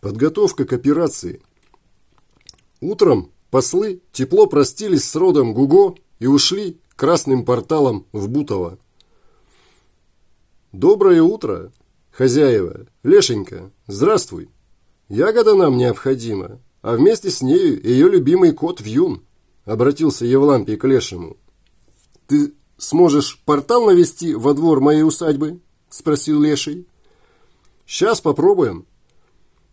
Подготовка к операции. Утром послы тепло простились с родом Гуго и ушли красным порталом в Бутово. Доброе утро, хозяева. Лешенька, здравствуй. Ягода нам необходима, а вместе с нею ее любимый кот Вьюн, обратился Евлампий к Лешему. Ты сможешь портал навести во двор моей усадьбы? Спросил Леший. Сейчас попробуем.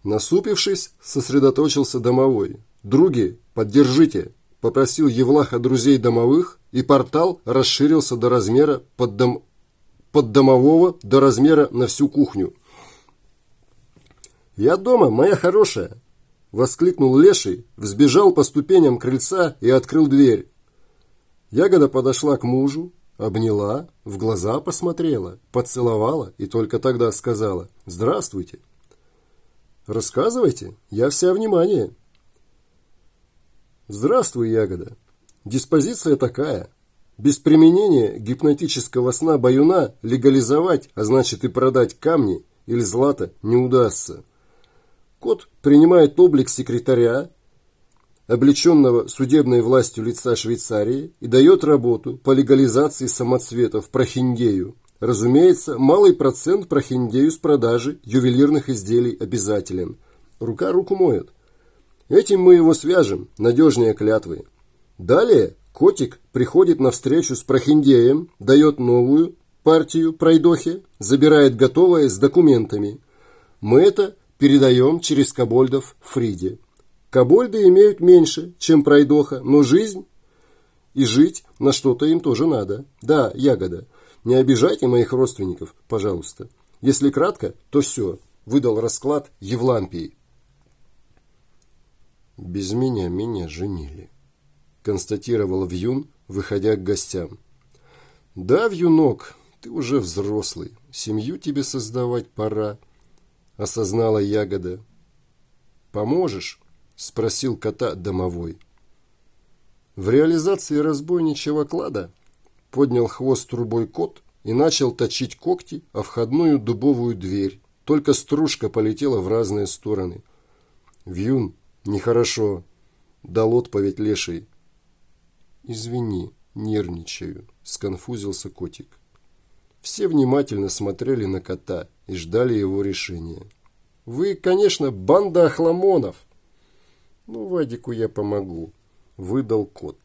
Насупившись, сосредоточился домовой. «Други, поддержите!» – попросил Евлаха друзей домовых, и портал расширился до размера под, дом... под домового до размера на всю кухню. «Я дома, моя хорошая!» – воскликнул Леший, взбежал по ступеням крыльца и открыл дверь. Ягода подошла к мужу, обняла, в глаза посмотрела, поцеловала и только тогда сказала «Здравствуйте!» Рассказывайте, я вся внимание. Здравствуй, ягода. Диспозиция такая. Без применения гипнотического сна баюна легализовать, а значит и продать камни или злато не удастся. Кот принимает облик секретаря, облеченного судебной властью лица Швейцарии, и дает работу по легализации самоцветов прохиндею, Разумеется, малый процент прохиндею с продажи ювелирных изделий обязателен. Рука руку моет. Этим мы его свяжем, надежнее клятвы. Далее котик приходит на встречу с прохиндеем, дает новую партию пройдохи, забирает готовое с документами. Мы это передаем через кобольдов Фриде. Кобольды имеют меньше, чем пройдоха, но жизнь и жить на что-то им тоже надо. Да, ягода. Не обижайте моих родственников, пожалуйста. Если кратко, то все. Выдал расклад Евлампии. Без меня меня женили, констатировал Вьюн, выходя к гостям. Да, Вьюнок, ты уже взрослый, семью тебе создавать пора, осознала ягода. Поможешь? Спросил кота домовой. В реализации разбойничьего клада поднял хвост трубой кот и начал точить когти о входную дубовую дверь. Только стружка полетела в разные стороны. «Вьюн, нехорошо», — дал отповедь леший. «Извини, нервничаю», — сконфузился котик. Все внимательно смотрели на кота и ждали его решения. «Вы, конечно, банда охламонов!» «Ну, Вадику я помогу», — выдал кот.